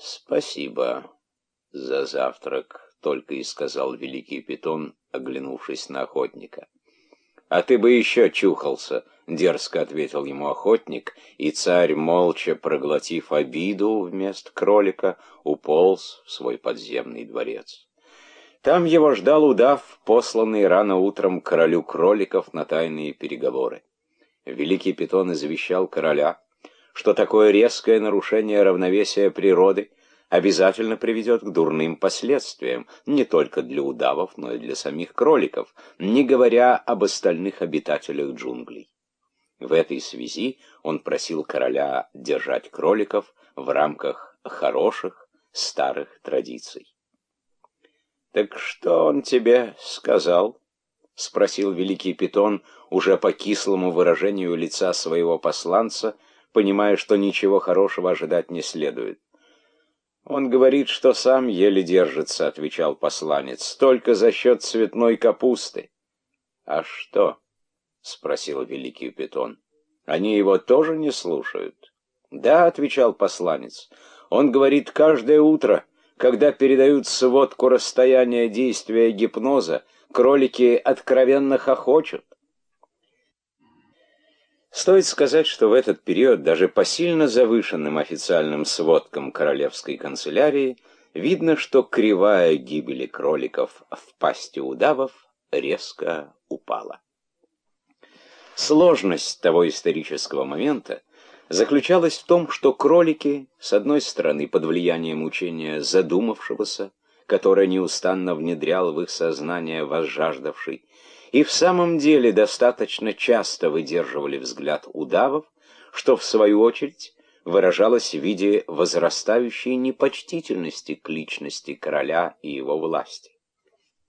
«Спасибо за завтрак», — только и сказал великий питон, оглянувшись на охотника. «А ты бы еще чухался», — дерзко ответил ему охотник, и царь, молча проглотив обиду вместо кролика, уполз в свой подземный дворец. Там его ждал удав, посланный рано утром королю кроликов на тайные переговоры. Великий питон извещал короля, что такое резкое нарушение равновесия природы обязательно приведет к дурным последствиям, не только для удавов, но и для самих кроликов, не говоря об остальных обитателях джунглей. В этой связи он просил короля держать кроликов в рамках хороших старых традиций. «Так что он тебе сказал?» — спросил великий питон уже по кислому выражению лица своего посланца — понимая, что ничего хорошего ожидать не следует. «Он говорит, что сам еле держится», — отвечал посланец, — «только за счет цветной капусты». «А что?» — спросил великий питон. «Они его тоже не слушают?» «Да», — отвечал посланец, — «он говорит каждое утро, когда передают сводку расстояния действия гипноза, кролики откровенно хохочут. Стоит сказать, что в этот период даже по сильно завышенным официальным сводкам королевской канцелярии видно, что кривая гибели кроликов в пасти удавов резко упала. Сложность того исторического момента заключалась в том, что кролики, с одной стороны, под влиянием учения задумавшегося, которое неустанно внедрял в их сознание возжаждавший, и в самом деле достаточно часто выдерживали взгляд удавов, что в свою очередь выражалось в виде возрастающей непочтительности к личности короля и его власти.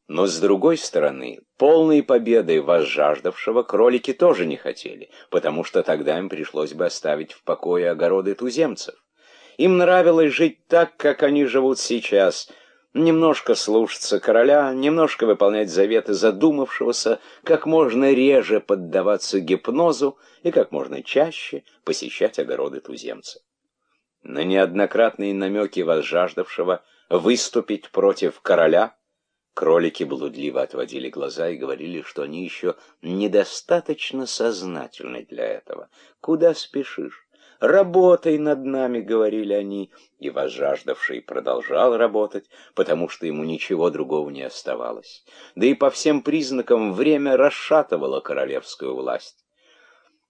Но с другой стороны, полной победы возжаждавшего кролики тоже не хотели, потому что тогда им пришлось бы оставить в покое огороды туземцев. Им нравилось жить так, как они живут сейчас, немножко слушаться короля, немножко выполнять заветы задумавшегося, как можно реже поддаваться гипнозу и как можно чаще посещать огороды туземца. На неоднократные намеки возжаждавшего выступить против короля кролики блудливо отводили глаза и говорили, что они еще недостаточно сознательны для этого. Куда спешишь? «Работай над нами», — говорили они, и возжаждавший продолжал работать, потому что ему ничего другого не оставалось. Да и по всем признакам время расшатывало королевскую власть.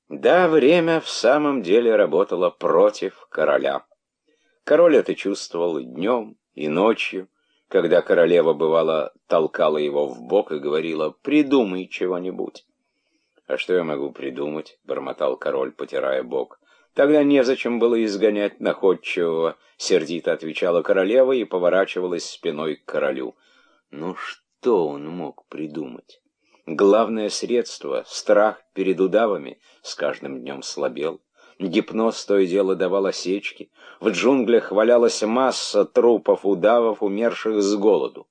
Да, время в самом деле работало против короля. Король это чувствовал и днем, и ночью, когда королева, бывало, толкала его в бок и говорила «придумай чего-нибудь». «А что я могу придумать?» — бормотал король, потирая бок. Тогда незачем было изгонять находчивого, сердито отвечала королева и поворачивалась спиной к королю. Ну что он мог придумать? Главное средство, страх перед удавами, с каждым днем слабел. Гипноз то и дело давал осечки. В джунглях валялась масса трупов удавов, умерших с голоду.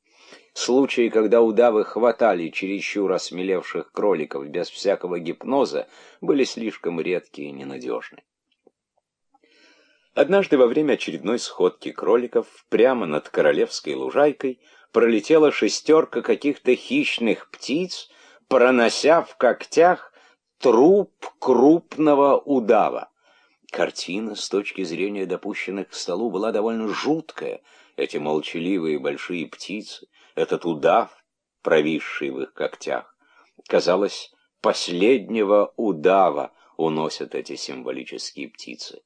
Случаи, когда удавы хватали чересчур осмелевших кроликов без всякого гипноза, были слишком редкие и ненадежны. Однажды во время очередной сходки кроликов прямо над королевской лужайкой пролетела шестерка каких-то хищных птиц, пронося в когтях труп крупного удава. Картина с точки зрения допущенных к столу была довольно жуткая. Эти молчаливые большие птицы, этот удав, провисший в их когтях. Казалось, последнего удава уносят эти символические птицы.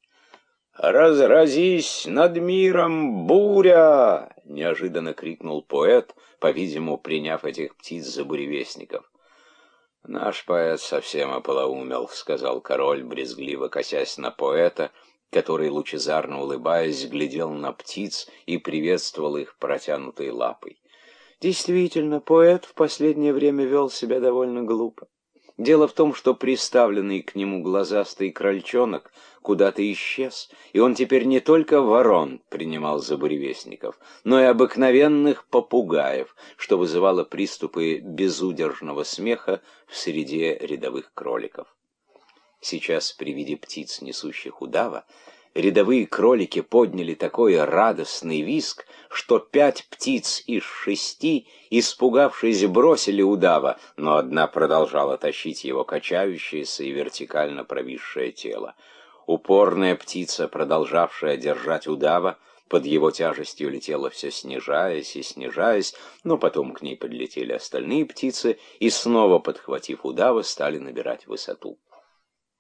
«Разразись над миром буря!» — неожиданно крикнул поэт, по-видимому, приняв этих птиц за буревестников. «Наш поэт совсем ополоумел», — сказал король, брезгливо косясь на поэта, который, лучезарно улыбаясь, глядел на птиц и приветствовал их протянутой лапой. Действительно, поэт в последнее время вел себя довольно глупо. Дело в том, что приставленный к нему глазастый крольчонок куда-то исчез, и он теперь не только ворон принимал за буревестников, но и обыкновенных попугаев, что вызывало приступы безудержного смеха в среде рядовых кроликов. Сейчас при виде птиц, несущих удава, рядовые кролики подняли такой радостный визг, что пять птиц из шести, испугавшись, бросили удава, но одна продолжала тащить его качающееся и вертикально провисшее тело. Упорная птица, продолжавшая держать удава, под его тяжестью летела все снижаясь и снижаясь, но потом к ней подлетели остальные птицы и, снова подхватив удава, стали набирать высоту.